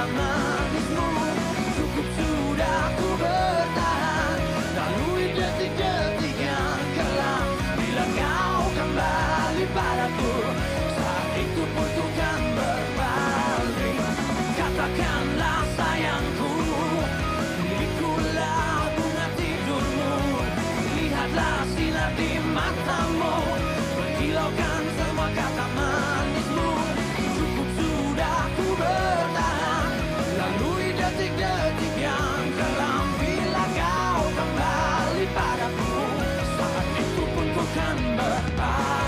tentang manismu Cukup sudah ku bertahan. Lalui detik-detik yang kelam Bila kau kembali padaku Saat itu pun tukang berbalik. Katakanlah sayangku Milikulah bunga tidurmu. Lihatlah sinar di matamu. Berkilaukan come back.